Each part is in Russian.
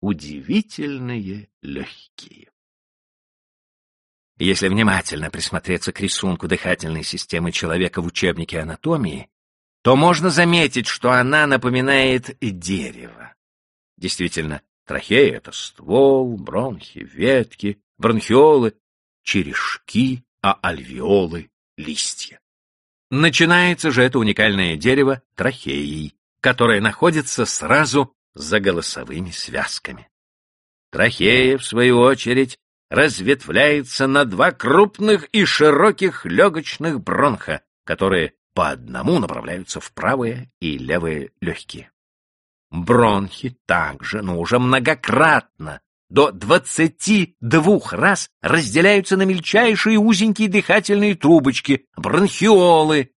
удивительные легкие. Если внимательно присмотреться к рисунку дыхательной системы человека в учебнике анатомии, то можно заметить, что она напоминает дерево. Действительно, трахея — это ствол, бронхи, ветки, бронхиолы, черешки, а альвеолы — листья. Начинается же это уникальное дерево трахеей, которое находится сразу за голосовыми связками. Трахея, в свою очередь, разветвляется на два крупных и широких легочных бронха, которые по одному направляются в правые и левые легкие. Бронхи также, но уже многократно, до двадцати двух раз разделяются на мельчайшие узенькие дыхательные трубочки, бронхиолы,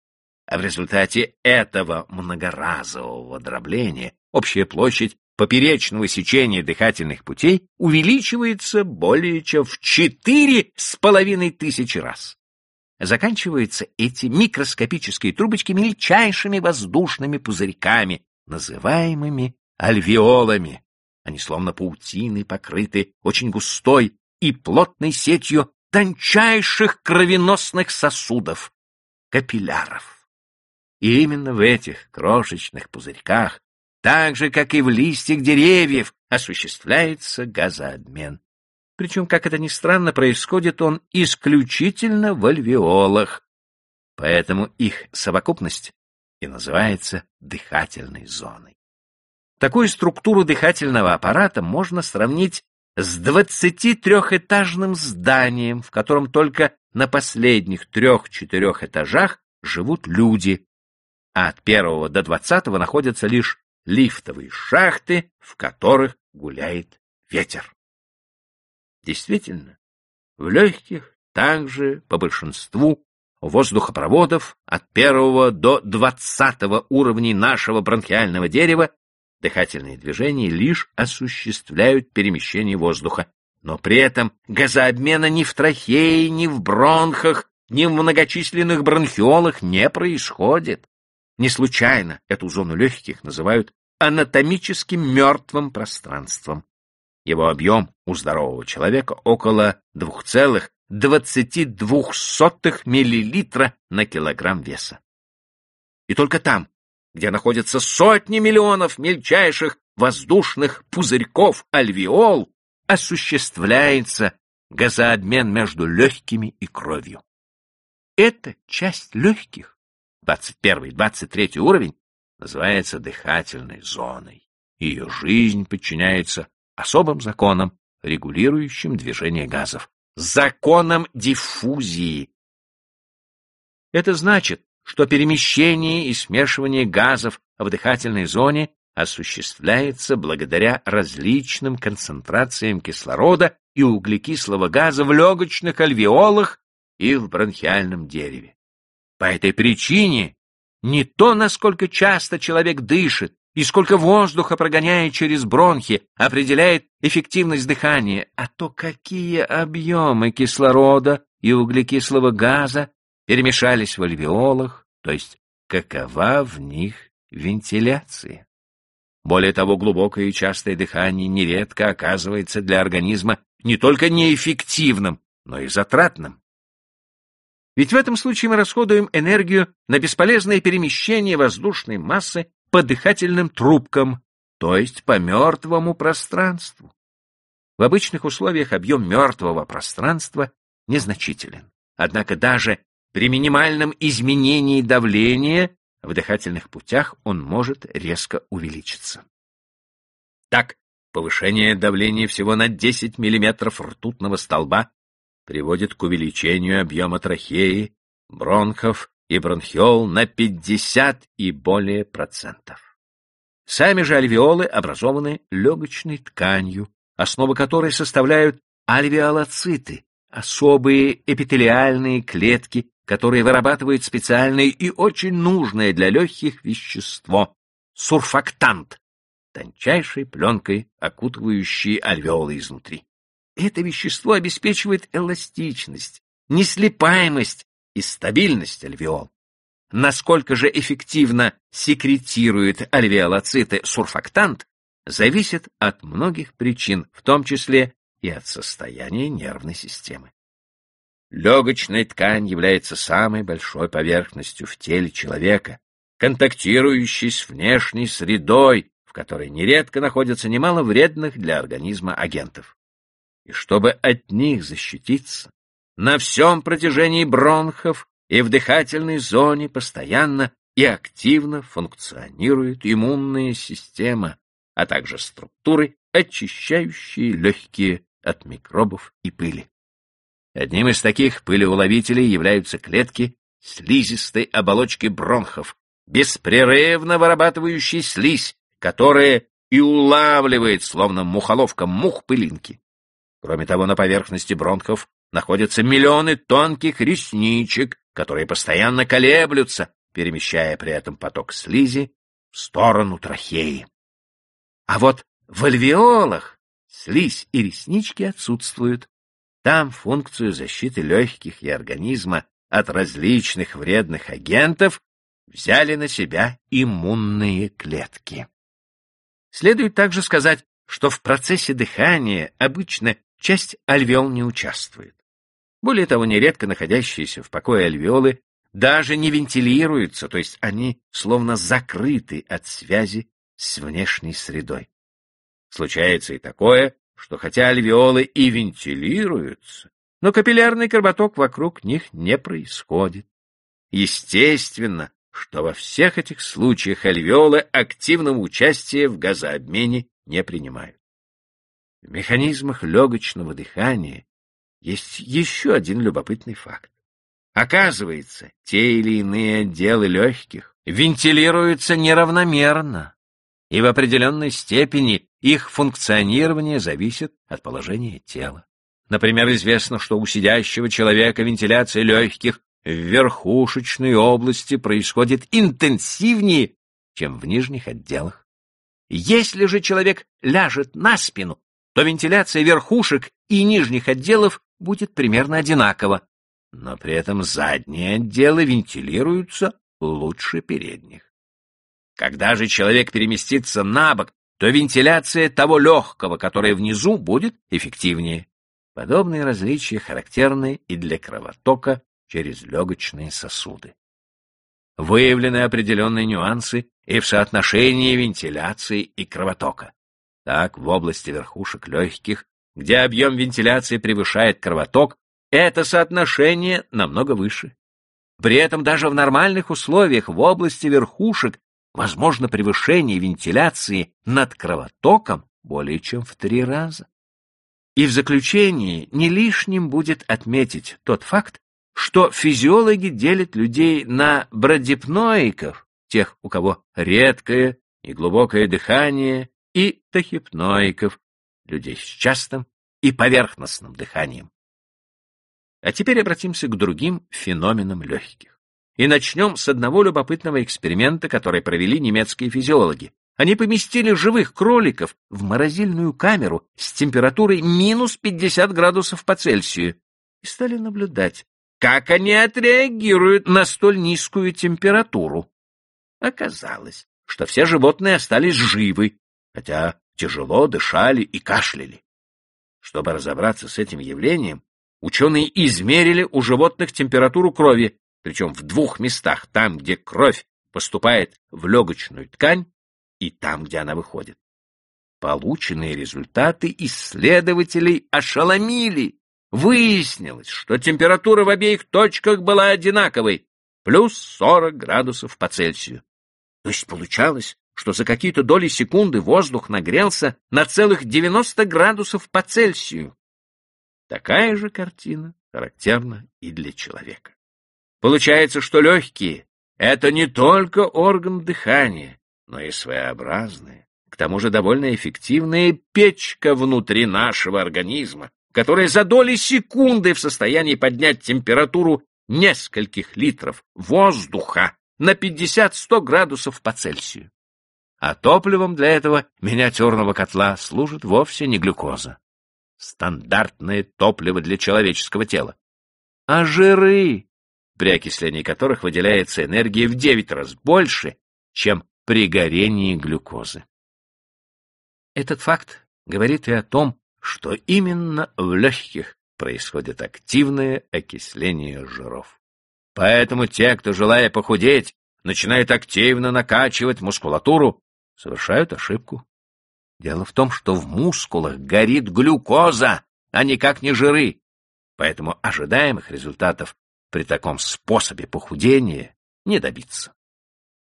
а в результате этого многоразового дробления общая площадь поперечного сечения дыхательных путей увеличивается более чем в четыре с половиной тысячи раз. Заканчиваются эти микроскопические трубочки мельчайшими воздушными пузырьками, называемыми альвеолами. Они словно паутины покрыты очень густой и плотной сетью тончайших кровеносных сосудов, капилляров. И именно в этих крошечных пузырьках, так же, как и в листьях деревьев, осуществляется газообмен. Причем, как это ни странно, происходит он исключительно в альвеолах. Поэтому их совокупность и называется дыхательной зоной. Такую структуру дыхательного аппарата можно сравнить с 23-этажным зданием, в котором только на последних трех-четырех этажах живут люди, а от первого до двадцатого находятся лишь лифтовые шахты, в которых гуляет ветер. Действительно, в легких также по большинству воздухопроводов от первого до двадцатого уровней нашего бронхиального дерева дыхательные движения лишь осуществляют перемещение воздуха, но при этом газообмена ни в трахее, ни в бронхах, ни в многочисленных бронхиолах не происходит. Не случайно эту зону легких называют анатомическим мертвым пространством. Его объем у здорового человека около 2,22 миллилитра на килограмм веса. И только там, где находятся сотни миллионов мельчайших воздушных пузырьков альвеол, осуществляется газообмен между легкими и кровью. Эта часть легких, 21-23 уровень, называется дыхательной зоной. Ее жизнь подчиняется особым законам, регулирующим движение газов, законам диффузии. Это значит, что перемещение и смешивание газов в дыхательной зоне осуществляется благодаря различным концентрациям кислорода и углекислого газа в легочных альвеолах и в бронхиальном дереве. По этой причине не то, насколько часто человек дышит и сколько воздуха прогоняет через бронхи, определяет эффективность дыхания, а то, какие объемы кислорода и углекислого газа перемешались в альвеолах, то есть какова в них вентиляция. Более того, глубокое и частое дыхание нередко оказывается для организма не только неэффективным, но и затратным. Ведь в этом случае мы расходуем энергию на бесполезное перемещение воздушной массы по дыхательным трубкам, то есть по мертвому пространству. В обычных условиях объем мертвого пространства незначителен. Однако даже при минимальном изменении давления в дыхательных путях он может резко увеличиться. Так, повышение давления всего на 10 мм ртутного столба приводит к увеличению объема трахеи, бронхов и бронхиол на 50 и более процентов. Сами же альвеолы образованы легочной тканью, основа которой составляют альвеолоциты, особые эпителиальные клетки, которые вырабатывают специальное и очень нужное для легких вещество — сурфактант, тончайшей пленкой, окутывающей альвеолы изнутри. Это вещество обеспечивает эластичность, неслипаемость и стабильность альвеол. Насколько же эффективно секретирует альвеолоциты сурфактант, зависит от многих причин, в том числе и от состояния нервной системы. Легочная ткань является самой большой поверхностью в теле человека, контактирующей с внешней средой, в которой нередко находится немало вредных для организма агентов. И чтобы от них защититься, на всем протяжении бронхов и в дыхательной зоне постоянно и активно функционирует иммунная система, а также структуры, очищающие легкие от микробов и пыли. Одним из таких пылеуловителей являются клетки слизистой оболочки бронхов, беспрерывно вырабатывающие слизь, которая и улавливает, словно мухоловка, мух пылинки. Кроме того, на поверхности бронхов находятся миллионы тонких ресничек, которые постоянно колеблются, перемещая при этом поток слизи в сторону трахеи. А вот в альвеолах слизь и реснички отсутствуют. Там функцию защиты легких и организма от различных вредных агентов взяли на себя иммунные клетки. Следует также сказать, что в процессе дыхания обычно часть альвеол не участвует. Более того, нередко находящиеся в покое альвеолы даже не вентилируются, то есть они словно закрыты от связи с внешней средой. Случается и такое, что хотя альвеолы и вентилируются, но капиллярный кровоток вокруг них не происходит. Естественно, что во всех этих случаях альвеолы активного участия в газообмене не принимают. В механизмах легочного дыхания есть еще один любопытный факт. Оказывается, те или иные отделы легких вентилируются неравномерно, и в определенной степени их функционирование зависит от положения тела. Например, известно, что у сидящего человека вентиляция легких в верхушечной области происходит интенсивнее, чем в нижних отделах. Если же человек ляжет на спину, то вентиляция верхушек и нижних отделов будет примерно одинакова, но при этом задние отделы вентилируются лучше передних. Когда же человек переместится на бок, то вентиляция того легкого, которое внизу, будет эффективнее. Подобные различия характерны и для кровотока через легочные сосуды. Выявлены определенные нюансы и в соотношении вентиляции и кровотока. Так, в области верхушек легких, где объем вентиляции превышает кровоток, это соотношение намного выше. При этом даже в нормальных условиях в области верхушек возможно превышение вентиляции над кровотоком более чем в три раза. И в заключении не лишним будет отметить тот факт, что физиологи делят людей на бродипноиков, тех, у кого редкое и глубокое дыхание, и тахипноиков, людей с частым и поверхностным дыханием. А теперь обратимся к другим феноменам легких. И начнем с одного любопытного эксперимента, который провели немецкие физиологи. Они поместили живых кроликов в морозильную камеру с температурой минус 50 градусов по Цельсию и стали наблюдать, как они отреагируют на столь низкую температуру. Оказалось, что все животные остались живы, хотя тяжело дышали и кашляли. Чтобы разобраться с этим явлением, ученые измерили у животных температуру крови, причем в двух местах, там, где кровь поступает в легочную ткань, и там, где она выходит. Полученные результаты исследователей ошеломили. Выяснилось, что температура в обеих точках была одинаковой, плюс 40 градусов по Цельсию. То есть получалось, что за какие-то доли секунды воздух нагрелся на целых 90 градусов по Цельсию. Такая же картина характерна и для человека. Получается, что легкие — это не только орган дыхания, но и своеобразная, к тому же довольно эффективная печка внутри нашего организма, которая за доли секунды в состоянии поднять температуру нескольких литров воздуха на 50-100 градусов по Цельсию. А топливом для этого миниатюрного котла служит вовсе не глюкоза, стандартное топливо для человеческого тела, а жиры, при окислении которых выделяется энергия в 9 раз больше, чем при горении глюкозы. Этот факт говорит и о том, что именно в легких происходит активное окисление жиров. Поэтому те, кто, желая похудеть, начинает активно накачивать мускулатуру, совершают ошибку. Дело в том, что в мускулах горит глюкоза, а никак не жиры. Поэтому ожидаемых результатов при таком способе похудения не добиться.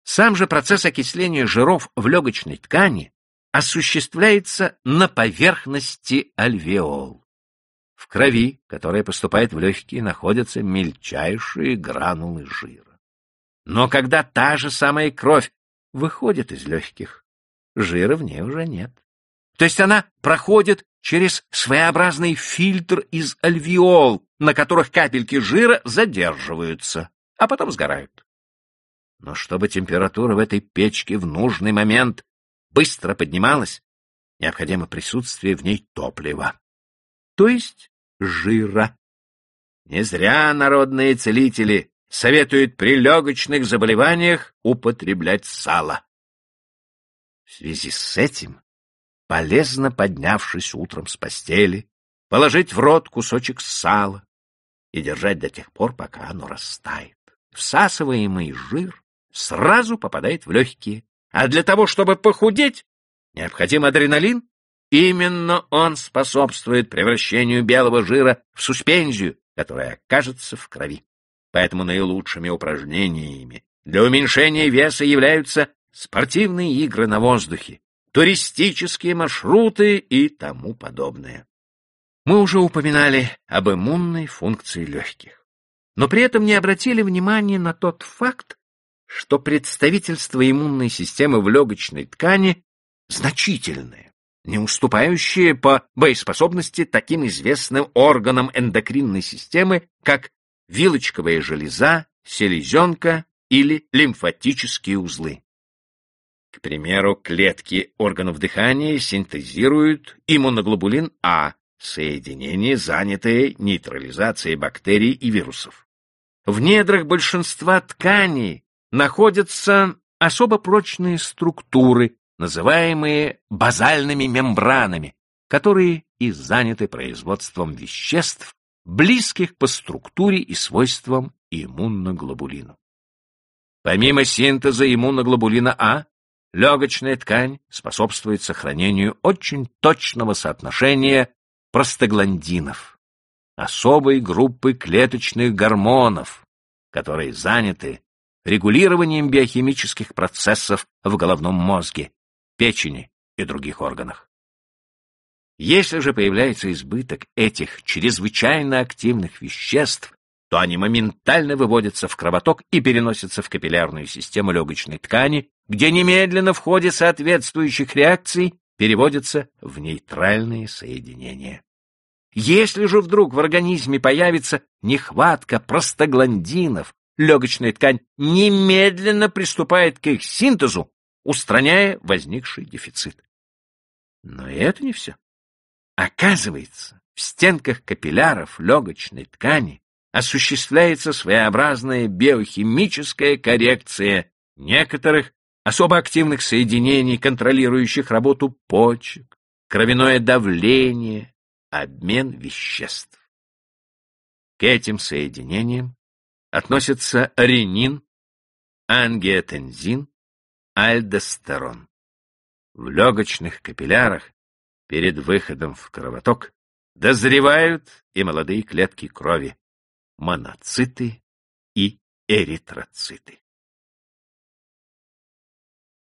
Сам же процесс окисления жиров в легочной ткани осуществляется на поверхности альвеол. В крови, которая поступает в легкие, находятся мельчайшие гранулы жира. Но когда та же самая кровь выходит из легких, жира в ней уже нет. То есть она проходит через своеобразный фильтр из альвеол, на которых капельки жира задерживаются, а потом сгорают. Но чтобы температура в этой печке в нужный момент быстро поднималась, необходимо присутствие в ней топлива то есть жира. Не зря народные целители советуют при легочных заболеваниях употреблять сало. В связи с этим полезно, поднявшись утром с постели, положить в рот кусочек сала и держать до тех пор, пока оно растает. Всасываемый жир сразу попадает в легкие, а для того, чтобы похудеть, необходим адреналин Именно он способствует превращению белого жира в суспензию, которая окажется в крови. Поэтому наилучшими упражнениями для уменьшения веса являются спортивные игры на воздухе, туристические маршруты и тому подобное. Мы уже упоминали об иммунной функции легких, но при этом не обратили внимания на тот факт, что представительство иммунной системы в легочной ткани значительное не уступающие по боеспособности таким известным органам эндокринной системы, как вилочковая железа, селезенка или лимфатические узлы. К примеру, клетки органов дыхания синтезируют иммуноглобулин А, соединение, занятое нейтрализацией бактерий и вирусов. В недрах большинства тканей находятся особо прочные структуры, называемые базальными мембранами, которые и заняты производством веществ, близких по структуре и свойствам иммуноглобулину. Помимо синтеза иммуноглобулина А, легочная ткань способствует сохранению очень точного соотношения простагландинов, особой группы клеточных гормонов, которые заняты регулированием биохимических процессов в головном мозге, печени и других органах. Если же появляется избыток этих чрезвычайно активных веществ, то они моментально выводятся в кровоток и переносятся в капиллярную систему легочной ткани, где немедленно в ходе соответствующих реакций переводятся в нейтральные соединения. Если же вдруг в организме появится нехватка простагландинов, легочная ткань немедленно приступает к их синтезу устраняя возникший дефицит. Но и это не все. Оказывается, в стенках капилляров легочной ткани осуществляется своеобразная биохимическая коррекция некоторых особо активных соединений, контролирующих работу почек, кровяное давление, обмен веществ. К этим соединениям относятся ренин, ангиотензин, альдостерон. В легочных капиллярах перед выходом в кровоток дозревают и молодые клетки крови, моноциты и эритроциты.